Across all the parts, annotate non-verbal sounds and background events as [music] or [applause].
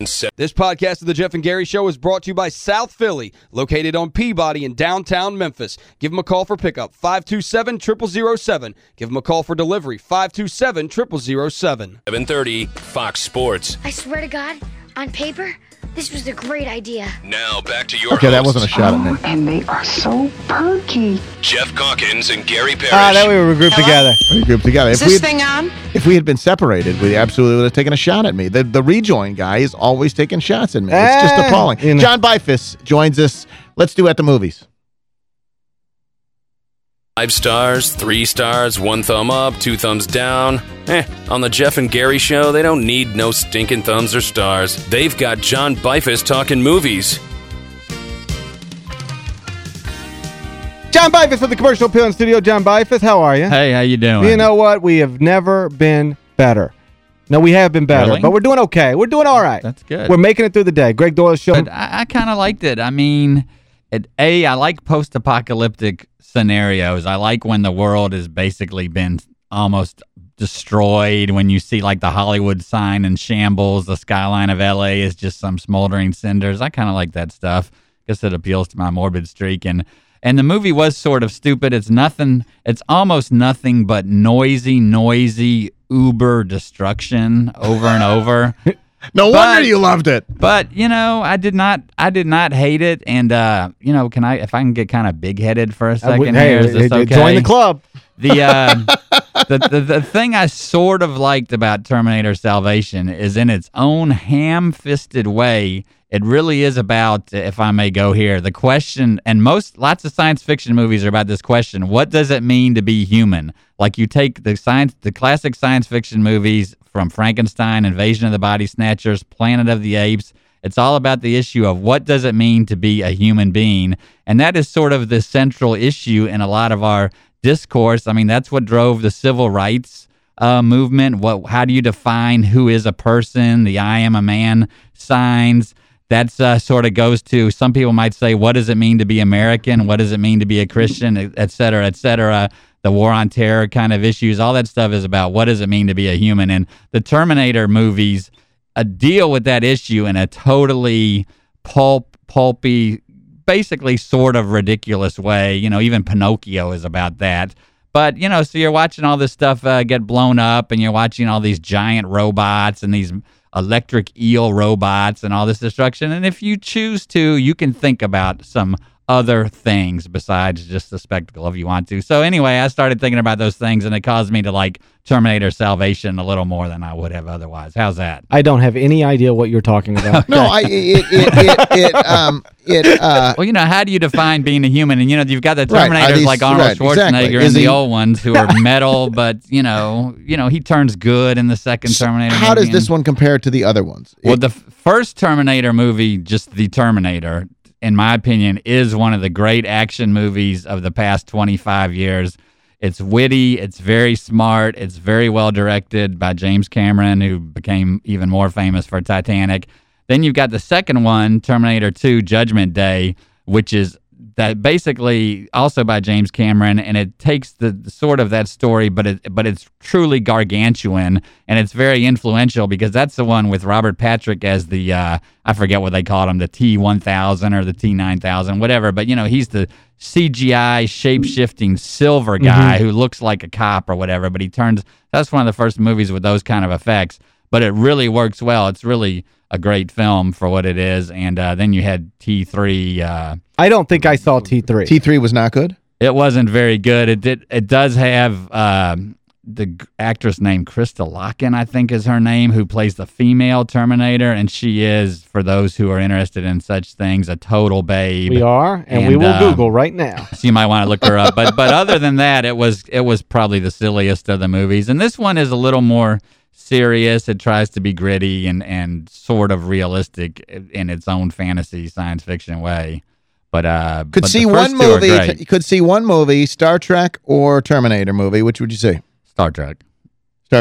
This podcast of the Geoff and Gary Show is brought to you by South Philly, located on Peabody in downtown Memphis. Give them a call for pickup, 527-0007. Give them a call for delivery, 527-0007. 730 Fox Sports. I swear to God, on paper, this was a great idea. Now back to your Okay, that wasn't a shot at me. And they are so perky. Geoff Calkins and Gary Parrish. Ah, that we were grouped together. We grouped together. Is If we, this had, thing on? if we had been separated, we absolutely would have taken a shot at me. The the rejoin guy is always taking shots at me. It's just Ah, appalling. you know. John Beifuss joins us. Let's do at the movies. Five stars, three stars, one thumb up, two thumbs down. Eh, on the Geoff and Gary show, they don't need no stinking thumbs or stars. They've got John Beifuss talking movies. John Beifuss from the Commercial Appeal in Studio. John Beifuss, how are you? Hey, how you doing? You know what? We have never been better. No, we have been better, Really? but we're doing okay. We're doing all right. That's good. We're making it through the day. Greg Doyle's show. But I, I kind of liked it. I mean, it, A, I like post-apocalyptic scenarios. I like when the world has basically been almost destroyed, when you see like the Hollywood sign in shambles, the skyline of L.A. is just some smoldering cinders. I kind of like that stuff. guess it appeals to my morbid streak. And and the movie was sort of stupid. It's nothing. It's almost nothing but noisy, noisy Uber destruction over and over. [laughs] No But- wonder you loved it. But you know, I did not. I did not hate it. And uh, you know, can I? If I can get kind of big headed for a second hey, here, is this okay? join the club. The, uh, [laughs] the the the thing I sort of liked about Terminator Salvation is in its own ham-fisted way. It really is about, if I may go here, the question. And most lots of science fiction movies are about this question: What does it mean to be human? Like you take the science, the classic science fiction movies from Frankenstein, Invasion of the Body Snatchers, Planet of the Apes. It's all about the issue of what does it mean to be a human being, and that is sort of the central issue in a lot of our discourse. I mean, that's what drove the civil rights uh, movement. What? How do you define who is a person? The "I am a man" signs. That's uh, sort of goes to some people might say, what does it mean to be American? What does it mean to be a Christian, et et cetera, et cetera. The war on terror kind of issues, all that stuff is about what does it mean to be a human. And the Terminator movies uh, deal with that issue in a totally pulp, pulpy, basically sort of ridiculous way. You know, even Pinocchio is about that. But, you know, so you're watching all this stuff uh, get blown up and you're watching all these giant robots and these electric eel robots and all this destruction. And if you choose to, you can think about some other things besides just the spectacle if you want to. So anyway, I started thinking about those things and it caused me to like Terminator Salvation a little more than I would have otherwise. How's that? I don't have any idea what you're talking about. [laughs] No, I it it it, it um it uh Well, you know, how do you define being a human? And you know, you've got the Right, Terminators these- like Arnold right, Schwarzenegger exactly. and Is the old ones who are [laughs] metal, but you know, you know, he turns good in the second Terminator. how does this one compare to the other ones? Well, It- the first Terminator movie, just the Terminator, in my opinion, is one of the great action movies of the past 25 years. It's witty, it's very smart, it's very well directed by James Cameron, who became even more famous for Titanic. Then you've got the second one, Terminator 2 Judgment Day, which is that basically also by James Cameron, and it takes the, the sort of that story, but it but it's truly gargantuan and it's very influential because that's the one with Robert Patrick as the uh, I forget what they called him, the T one thousand or the T nine thousand, whatever. But you know, he's the CGI shape shifting silver guy who looks like a cop or whatever, but he turns. That's one of the first movies with those kind of effects, but it really works well. It's really a great film for what it is. And uh, then you had T three. Uh, I don't think I saw T3. T3 was not good. it wasn't very good. It did. It does have um, the actress named Krista Loken, I think is her name, who plays the female Terminator, and she is, for those who are interested in such things, a total babe. we are, and, we will uh, Google right now. [laughs] So you might want to look her up. But but other than that, it was it was probably the silliest of the movies. And this one is a little more serious. It tries to be gritty and and sort of realistic in its own fantasy science fiction way. But uh, Could but see one movie. You could see one movie, Star Trek or Terminator movie. Which would you say? Star Trek.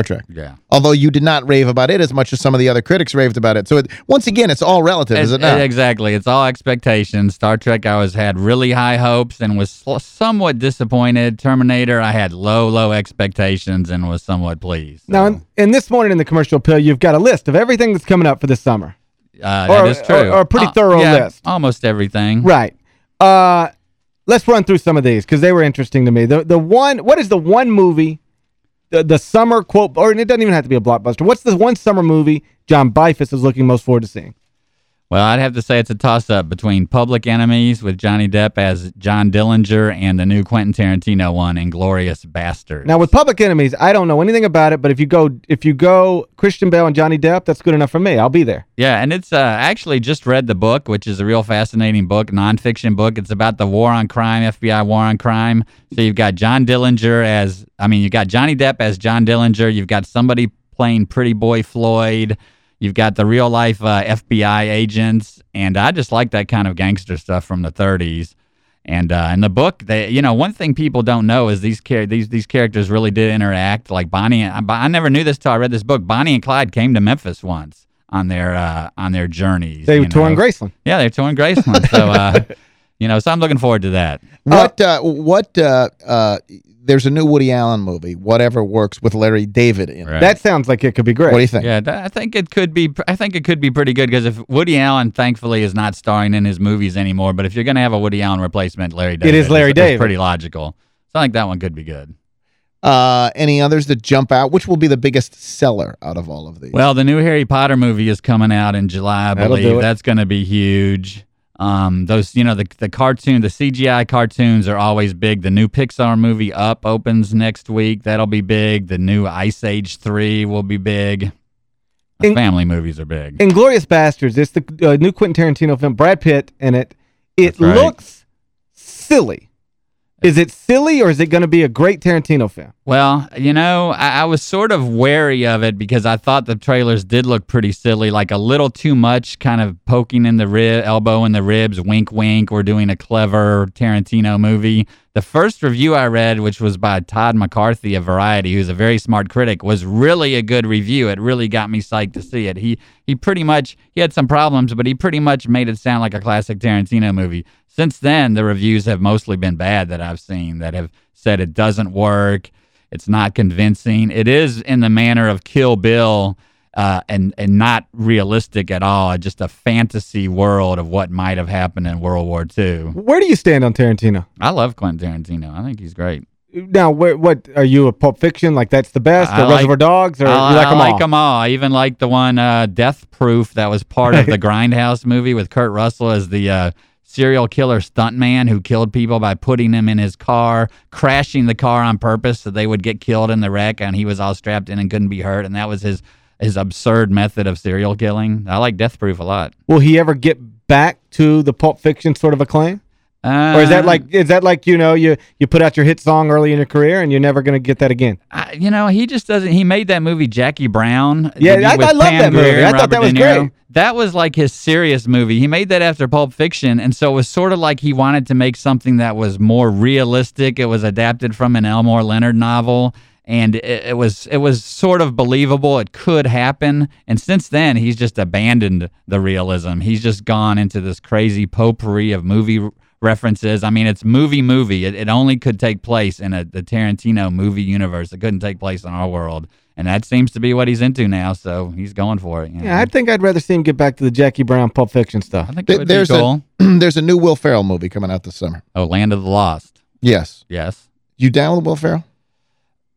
Star Trek. Yeah. Although you did not rave about it as much as some of the other critics raved about it. So it, once again, it's all relative, is it not? Exactly. It's all expectations. Star Trek, I was had really high hopes and was sl- somewhat disappointed. Terminator, I had low, low expectations and was somewhat pleased. Now, in, in this morning in the Commercial Appeal, you've got a list of everything that's coming up for this summer. Uh, Or- that is true. or- or a pretty Uh, thorough yeah, list. Almost everything. Right. Uh, let's run through some of these because they were interesting to me. The the one, what is the one movie, the, the summer quote, or it doesn't even have to be a blockbuster. What's the one summer movie John Beifuss is looking most forward to seeing? Well, I'd have to say it's a toss-up between Public Enemies with Johnny Depp as John Dillinger and the new Quentin Tarantino one, Inglorious Bastard. Now with Public Enemies, I don't know anything about it, but if you go if you go Christian Bale and Johnny Depp, that's good enough for me. I'll be there. Yeah, and it's uh, actually just read the book, which is a real fascinating book, nonfiction book. It's about the war on crime, FBI war on crime. So you've got John Dillinger as, I mean, you've got Johnny Depp as John Dillinger. You've got somebody playing Pretty Boy Floyd. You've got the real life uh, FBI agents, and I just like that kind of gangster stuff from the 30s. And uh, in the book, they, you know, one thing people don't know is these char- these these characters really did interact. Like Bonnie, and, I, I never knew this till I read this book. Bonnie and Clyde came to Memphis once on their uh, on their journeys. They were touring. Graceland. Yeah, they're touring Graceland. so, uh, [laughs] you know, so I'm looking forward to that. What, uh, what, uh, uh, there's a new Woody Allen movie, Whatever Works, with Larry David in. Right. That sounds like it could be great. What do you think? Yeah, I think it could be. I think it could be pretty good because if Woody Allen, thankfully, is not starring in his movies anymore, but if you're going to have a Woody Allen replacement, Larry David, is Larry is, David. pretty logical. So I think that one could be good. Uh, any others that jump out? Which will be the biggest seller out of all of these? Well, the new Harry Potter movie is coming out in July, I believe. That's going to be huge. Um, those, you know, the the cartoon, the CGI cartoons are always big. The new Pixar movie Up opens next week. That'll be big. The new Ice Age 3 will be big. The In- family movies are big. Inglourious Basterds. It's the uh, new Quentin Tarantino film. Brad Pitt in it. It right. looks silly. Is it silly or is it going to be a great Tarantino film? Well, you know, I, I was sort of wary of it because I thought the trailers did look pretty silly, like a little too much kind of poking in the rib, elbow in the ribs, wink, wink. We're doing a clever Tarantino movie. The first review I read, which was by Todd McCarthy of Variety, who's a very smart critic, was really a good review. It really got me psyched to see it. He he pretty much he had some problems, but he pretty much made it sound like a classic Tarantino movie. Since then, the reviews have mostly been bad that I've seen that have said it doesn't work, it's not convincing. It is in the manner of Kill Bill. Uh, and and not realistic at all. Just a fantasy world of what might have happened in World War II. Where do you stand on Tarantino? I love Quentin Tarantino. I think he's great. Now, where, what are you a Pulp Fiction? Like that's the best? I or like- Reservoir Dogs? Or I, you like I them like all? them all. I even like the one uh, Death Proof that was part of the [laughs] Grindhouse movie with Kurt Russell as the uh, serial killer stuntman who killed people by putting them in his car, crashing the car on purpose so they would get killed in the wreck, and he was all strapped in and couldn't be hurt. And that was his his absurd method of serial killing. I like Death Proof a lot. Will he ever get back to the Pulp Fiction sort of acclaim? Uh, Or is that like is that like you know you you put out your hit song early in your career and you're never going to get that again? I, you know, he just doesn't. He made that movie Jackie Brown. Yeah, I- I love that movie. I thought that was great. That was like his serious movie. He made that after Pulp Fiction, and so it was sort of like he wanted to make something that was more realistic. It was adapted from an Elmore Leonard novel, and it, it was it was sort of believable. It could happen, and since then he's just abandoned the realism. He's just gone into this crazy potpourri of movie references. I mean, it's movie movie. It, it only could take place in a, the Tarantino movie universe. It couldn't take place in our world. And that seems to be what he's into now, so he's going for it. you Yeah. I think I'd rather see him get back to the Jackie Brown Pulp Fiction stuff. I think Th- it would there's cool. a [clears throat] there's a new Will Ferrell movie coming out this summer. oh, Land of the Lost. Yes. Yes. You down with Will Ferrell?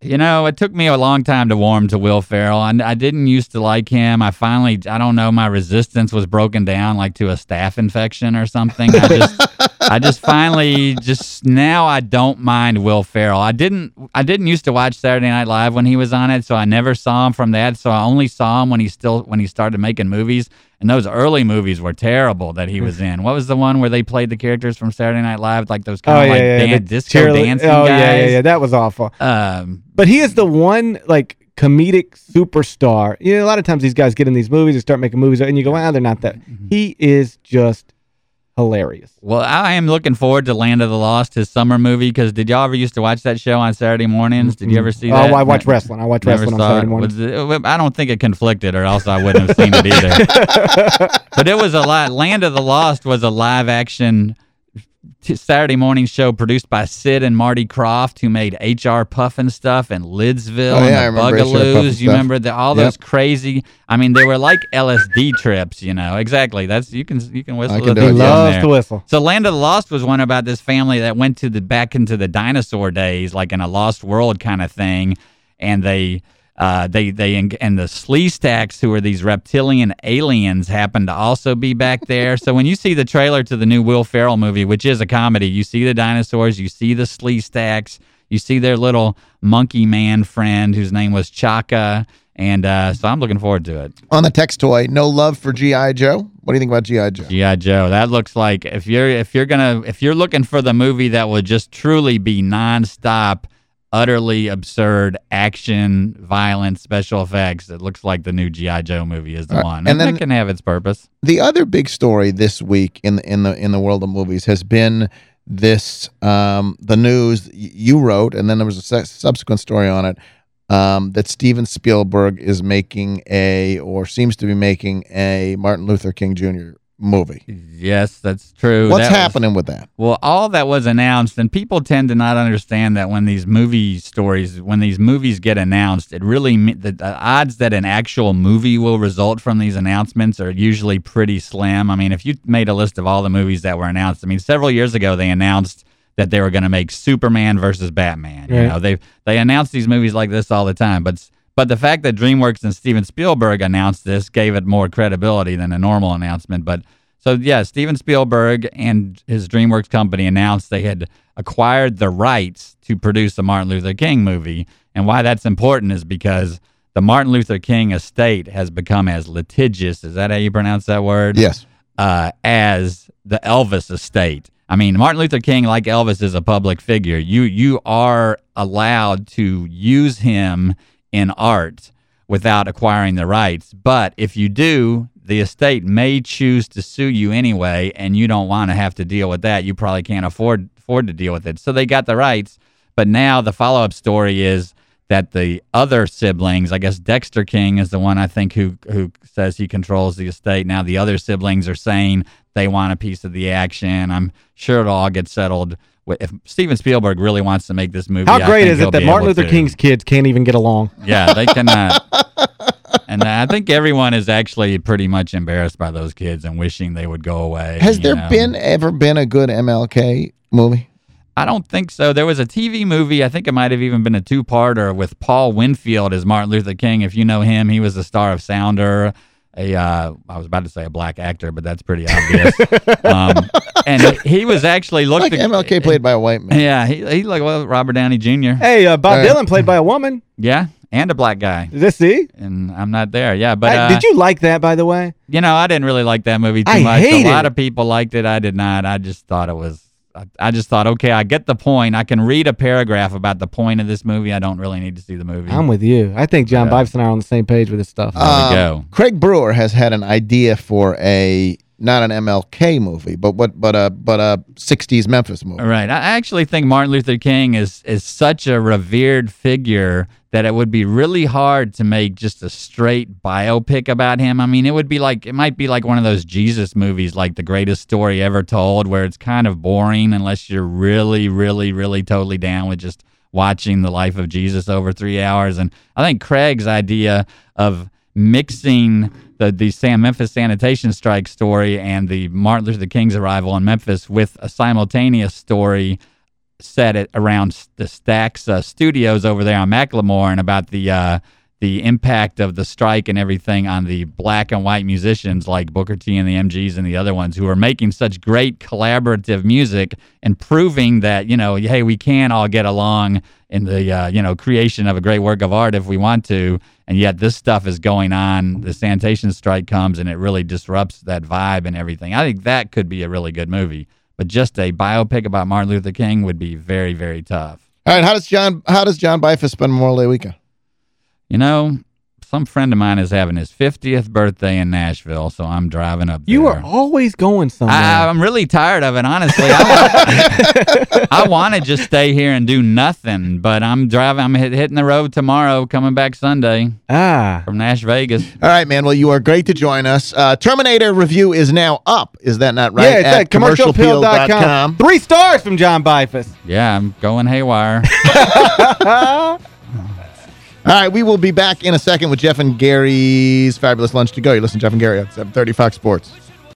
You know, it took me a long time to warm to Will Ferrell. I, I didn't used to like him. I finally, I don't know, my resistance was broken down like to a staph infection or something. I just, [laughs] I just finally, just now I don't mind Will Ferrell. I didn't, I didn't used to watch Saturday Night Live when he was on it, so I never saw him from that. So I only saw him when he still, when he started making movies. And those early movies were terrible that he was in. What was the one where they played the characters from Saturday Night Live, like those kind Oh of yeah, like yeah, dan- disco cheerle- dancing Oh guys? yeah, yeah, yeah. That was awful. Um, But he is the one like comedic superstar. You know, a lot of times these guys get in these movies and start making movies, and you go, "Ah, they're not that." Mm-hmm. He is just hilarious. Well, I am looking forward to Land of the Lost, his summer movie. Because did y'all ever used to watch that show on Saturday mornings? Did you ever see that? Oh. I watch wrestling. I watch Never wrestling on Saturday mornings. It- I don't think it conflicted, or else I wouldn't have seen it either. [laughs] but it was a lot. Land of the Lost was a live action Saturday morning show produced by Sid and Marty Krofft, who made H.R. Pufnstuf and Lidsville Oh, yeah, and the remember H.R. Puffin Bugaloos. You remember the, all Yep. those crazy? I mean, they were like LSD trips. You know, exactly. That's you can you can whistle. I can do it, theme Loves to whistle. So Land of the Lost was one about this family that went to the back into the dinosaur days, like in a Lost World kind of thing, and they. Uh, they they and the Sleestaks, who are these reptilian aliens, happen to also be back there. so when you see the trailer to the new Will Ferrell movie, which is a comedy, you see the dinosaurs, you see the Sleestaks, you see their little monkey man friend whose name was Chaka, and uh, so I'm looking forward to it. On the text toy, no love for G.I. Joe. What do you think about G.I. Joe? GI Joe. That looks like if you're if you're gonna if you're looking for the movie that would just truly be nonstop, utterly absurd action, violence, special effects, it looks like the new GI Joe movie is the one, And and, then- that can have its purpose. the other big story this week in the in the in the world of movies has been this um the news you wrote and then there was a subsequent story on it um that Steven Spielberg is making a or seems to be making a Martin Luther King Jr. movie. Yes, that's true. What's That was- happening with that? Well, all that was announced, and people tend to not understand that when these movie stories, when these movies get announced, it really the, the odds that an actual movie will result from these announcements are usually pretty slim. I mean, if you made a list of all the movies that were announced, I mean, several years ago they announced that they were going to make Superman versus Batman. You know, they they announce these movies like this all the time, but. But the fact that DreamWorks and Steven Spielberg announced this gave it more credibility than a normal announcement. But so yeah, Steven Spielberg and his DreamWorks company announced they had acquired the rights to produce a Martin Luther King movie. And why that's important is because the Martin Luther King estate has become as litigious, is that how you pronounce that word? Yes. uh, as the Elvis estate. I mean, Martin Luther King, like Elvis, is a public figure. You you are allowed to use him in art without acquiring the rights. But if you do, the estate may choose to sue you anyway, and you don't want to have to deal with that. You probably can't afford afford to deal with it. So they got the rights, but now the follow up story is that the other siblings, I guess Dexter King is the one I think who who says he controls the estate. Now the other siblings are saying they want a piece of the action. I'm sure it'll all get settled. Wi- If Steven Spielberg really wants to make this movie, How I great think is it that Martin Luther to. King's kids can't even get along? Yeah, they [laughs] cannot. and I think everyone is actually pretty much embarrassed by those kids and wishing they would go away. Has there know? been ever been a good MLK movie? I don't think so. There was a TV movie. I think it might have even been a two-parter with Paul Winfield as Martin Luther King. If you know him, he was the star of Sounder. A uh, I was about to say a black actor, but that's pretty obvious. [laughs] um, and he was actually looked Like at- MLK played by a white man. Yeah, he he like well Robert Downey Jr. Hey, uh, Bob Uh, Dylan played by a woman. Yeah, and a black guy. Is this see? And I'm not there. Yeah, but Hey, uh, did you like that, by the way? You know, I didn't really like that movie too I much. A lot it. of people liked it. I did not. I just thought it was. I, I just thought, okay, I get the point. I can read a paragraph about the point of this movie. I don't really need to see the movie. I'm with you. I think John Yeah. Beifuss and I are on the same page with this stuff. There we Um, go. Craig Brewer has had an idea for a not an MLK movie, but what but a but a 60s Memphis movie. Right. I actually think Martin Luther King is is such a revered figure that it would be really hard to make just a straight biopic about him. I mean, it would be like it might be like one of those Jesus movies like The Greatest Story Ever Told where it's kind of boring unless you're really really really totally down with just watching the life of Jesus over 3 hours and I think Craig's idea of mixing the the Sam Memphis sanitation strike story and the Martin Luther King's arrival in Memphis with a simultaneous story set around the Stax uh, Studios over there on McLemore and about the uh, the impact of the strike and everything on the black and white musicians like Booker T and the MGs and the other ones who are making such great collaborative music and proving that you know hey we can all get along in the uh, you know creation of a great work of art if we want to and yet this stuff is going on. The sanitation strike comes and it really disrupts that vibe and everything. I think that could be a really good movie but just a biopic about martin luther king would be very very tough. All right, how does John how does John Beifuss spend Memorial Day weekend? you know some friend of mine is having his 50th birthday in Nashville, so I'm driving up there. You are always going somewhere. I, I'm really tired of it, honestly. I, [laughs] I want to just stay here and do nothing, but I'm driving. I'm hit, hitting the road tomorrow, coming back Sunday ah. from Nash Vegas. All right, man. Well, you are great to join us. Uh, Terminator review is now up. Is that not right? Yeah, it's at commercialappeal.com. commercialappeal.com. Three stars from John Beifuss. Yeah, I'm going haywire. [laughs] [laughs] All right, we will be back in a second with Geoff and Gary's Fabulous Lunch to Go. You listen to Geoff and Gary at 730 Fox Sports.